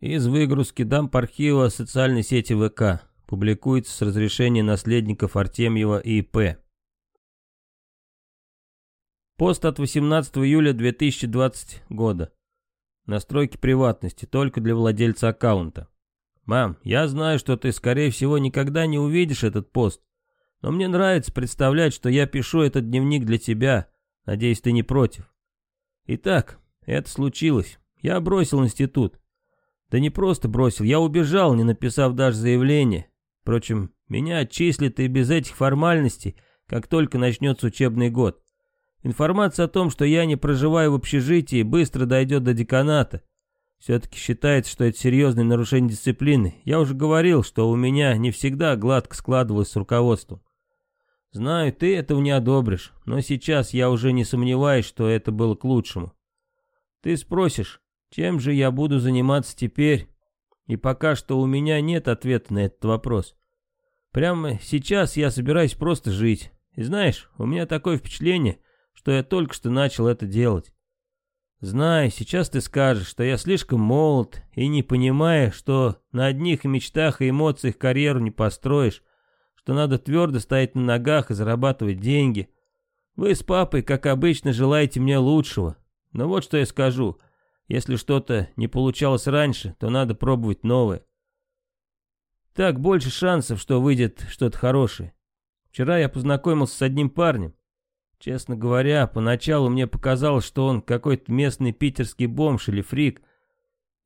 Из выгрузки дамп-архива социальной сети ВК. Публикуется с разрешения наследников Артемьева и П. Пост от 18 июля 2020 года. Настройки приватности только для владельца аккаунта. Мам, я знаю, что ты, скорее всего, никогда не увидишь этот пост. Но мне нравится представлять, что я пишу этот дневник для тебя. Надеюсь, ты не против. Итак, это случилось. Я бросил институт. Да не просто бросил, я убежал, не написав даже заявление. Впрочем, меня отчислят и без этих формальностей, как только начнется учебный год. Информация о том, что я не проживаю в общежитии, быстро дойдет до деканата. Все-таки считается, что это серьезное нарушение дисциплины. Я уже говорил, что у меня не всегда гладко складывалось с руководством. Знаю, ты этого не одобришь, но сейчас я уже не сомневаюсь, что это было к лучшему. Ты спросишь, чем же я буду заниматься теперь? И пока что у меня нет ответа на этот вопрос. Прямо сейчас я собираюсь просто жить. И знаешь, у меня такое впечатление, что я только что начал это делать. Знаю, сейчас ты скажешь, что я слишком молод и не понимаю, что на одних мечтах и эмоциях карьеру не построишь, что надо твердо стоять на ногах и зарабатывать деньги. Вы с папой, как обычно, желаете мне лучшего. Но вот что я скажу. Если что-то не получалось раньше, то надо пробовать новое. Так больше шансов, что выйдет что-то хорошее. Вчера я познакомился с одним парнем. Честно говоря, поначалу мне показалось, что он какой-то местный питерский бомж или фрик.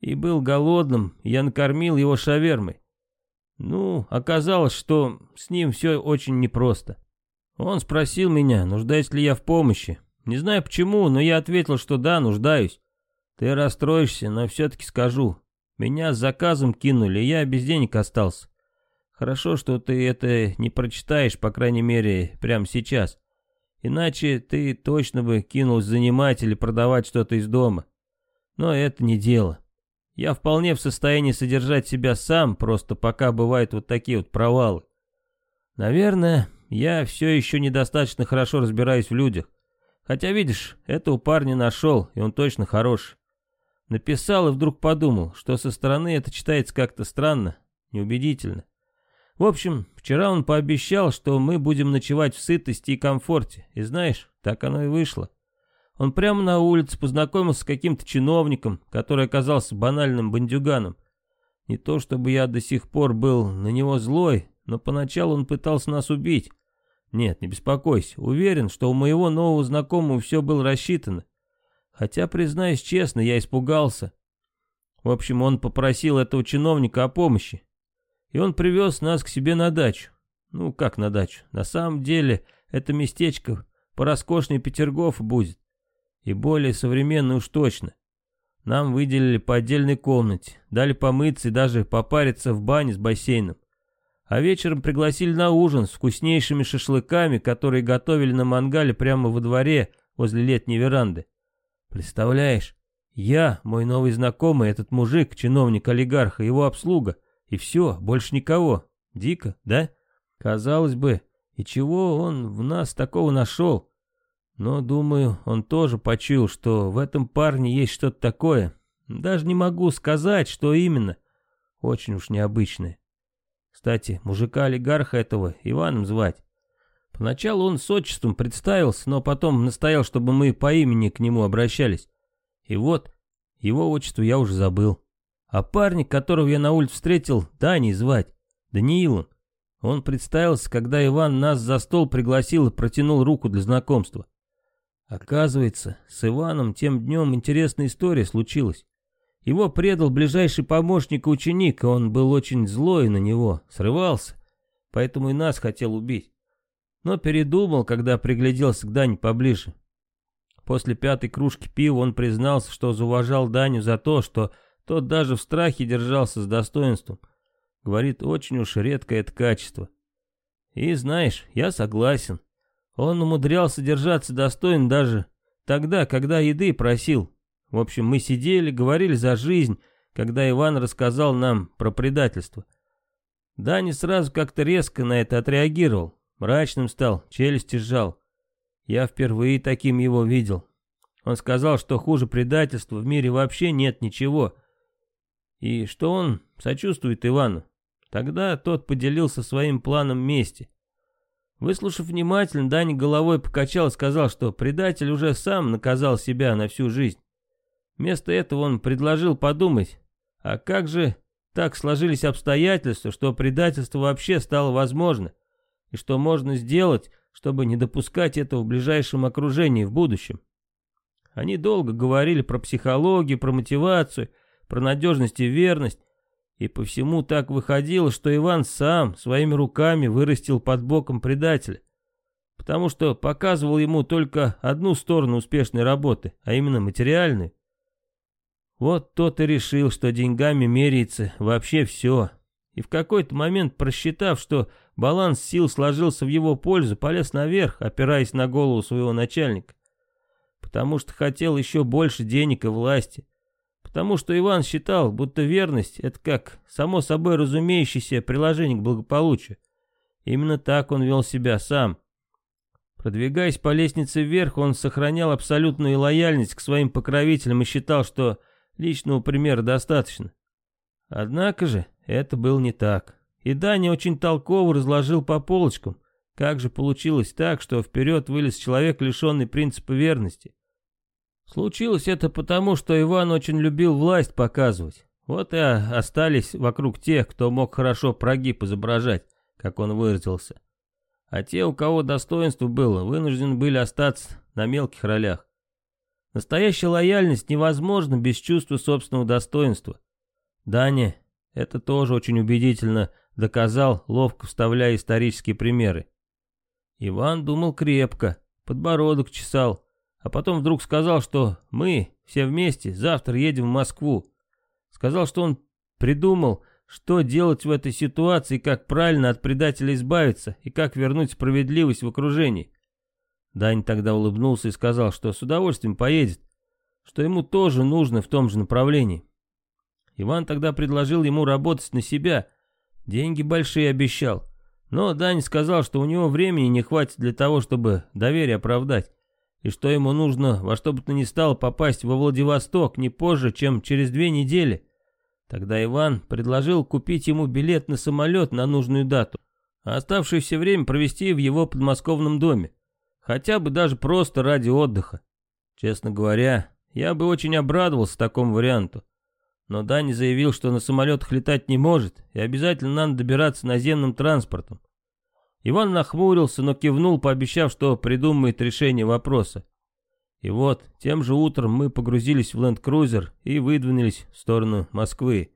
И был голодным, я накормил его шавермой. Ну, оказалось, что с ним все очень непросто. Он спросил меня, нуждаюсь ли я в помощи. Не знаю почему, но я ответил, что да, нуждаюсь. Ты расстроишься, но все-таки скажу. Меня с заказом кинули, я без денег остался. Хорошо, что ты это не прочитаешь, по крайней мере, прямо сейчас. Иначе ты точно бы кинулся занимать или продавать что-то из дома. Но это не дело. Я вполне в состоянии содержать себя сам, просто пока бывают вот такие вот провалы. Наверное, я все еще недостаточно хорошо разбираюсь в людях. Хотя, видишь, этого парня нашел, и он точно хороший. Написал и вдруг подумал, что со стороны это читается как-то странно, неубедительно. В общем, вчера он пообещал, что мы будем ночевать в сытости и комфорте. И знаешь, так оно и вышло. Он прямо на улице познакомился с каким-то чиновником, который оказался банальным бандюганом. Не то чтобы я до сих пор был на него злой, но поначалу он пытался нас убить. Нет, не беспокойся, уверен, что у моего нового знакомого все было рассчитано. Хотя, признаюсь честно, я испугался. В общем, он попросил этого чиновника о помощи. И он привез нас к себе на дачу. Ну, как на дачу? На самом деле, это местечко пороскошнее Петергоф будет. И более современный уж точно. Нам выделили по отдельной комнате, дали помыться и даже попариться в бане с бассейном. А вечером пригласили на ужин с вкуснейшими шашлыками, которые готовили на мангале прямо во дворе возле летней веранды. Представляешь, я, мой новый знакомый, этот мужик, чиновник олигарха, его обслуга, и все, больше никого. Дико, да? Казалось бы, и чего он в нас такого нашел? Но, думаю, он тоже почуял, что в этом парне есть что-то такое. Даже не могу сказать, что именно. Очень уж необычное. Кстати, мужика-олигарха этого Иваном звать. Поначалу он с отчеством представился, но потом настоял, чтобы мы по имени к нему обращались. И вот, его отчество я уже забыл. А парня, которого я на улице встретил, Даней звать, Даниилом. Он представился, когда Иван нас за стол пригласил и протянул руку для знакомства. Оказывается, с Иваном тем днем интересная история случилась. Его предал ближайший помощник и ученик, и он был очень злой на него, срывался, поэтому и нас хотел убить. Но передумал, когда пригляделся к Дане поближе. После пятой кружки пива он признался, что зауважал Даню за то, что тот даже в страхе держался с достоинством. Говорит, очень уж редкое это качество. И знаешь, я согласен. Он умудрялся держаться достойно даже тогда, когда еды просил. В общем, мы сидели, говорили за жизнь, когда Иван рассказал нам про предательство. Дани сразу как-то резко на это отреагировал. Мрачным стал, челюсти сжал. Я впервые таким его видел. Он сказал, что хуже предательства в мире вообще нет ничего. и что он сочувствует Ивану. Тогда тот поделился своим планом мести. Выслушав внимательно, Даня головой покачал и сказал, что предатель уже сам наказал себя на всю жизнь. Вместо этого он предложил подумать, а как же так сложились обстоятельства, что предательство вообще стало возможно, и что можно сделать, чтобы не допускать этого в ближайшем окружении в будущем. Они долго говорили про психологию, про мотивацию, про надежность и верность, и по всему так выходило, что Иван сам своими руками вырастил под боком предателя, потому что показывал ему только одну сторону успешной работы, а именно материальную. Вот тот и решил, что деньгами меряется вообще все. И в какой-то момент, просчитав, что баланс сил сложился в его пользу, полез наверх, опираясь на голову своего начальника. Потому что хотел еще больше денег и власти. Потому что Иван считал, будто верность — это как само собой разумеющееся приложение к благополучию. Именно так он вел себя сам. Продвигаясь по лестнице вверх, он сохранял абсолютную лояльность к своим покровителям и считал, что личного примера достаточно. Однако же это было не так. И Даня очень толково разложил по полочкам, как же получилось так, что вперед вылез человек, лишенный принципа верности. Случилось это потому, что Иван очень любил власть показывать. Вот и остались вокруг тех, кто мог хорошо прогиб изображать, как он выразился. А те, у кого достоинство было, вынуждены были остаться на мелких ролях. Настоящая лояльность невозможна без чувства собственного достоинства. Даня это тоже очень убедительно доказал, ловко вставляя исторические примеры. Иван думал крепко, подбородок чесал, а потом вдруг сказал, что мы все вместе завтра едем в Москву. Сказал, что он придумал, что делать в этой ситуации, как правильно от предателя избавиться и как вернуть справедливость в окружении. Дань тогда улыбнулся и сказал, что с удовольствием поедет, что ему тоже нужно в том же направлении. Иван тогда предложил ему работать на себя, деньги большие обещал. Но Дань сказал, что у него времени не хватит для того, чтобы доверие оправдать и что ему нужно во что бы то ни стало попасть во Владивосток не позже, чем через две недели. Тогда Иван предложил купить ему билет на самолет на нужную дату, а оставшееся время провести в его подмосковном доме, хотя бы даже просто ради отдыха. Честно говоря, я бы очень обрадовался такому варианту. Но Дани заявил, что на самолетах летать не может, и обязательно надо добираться наземным транспортом. Иван нахмурился, но кивнул, пообещав, что придумает решение вопроса. И вот, тем же утром мы погрузились в ленд-крузер и выдвинулись в сторону Москвы.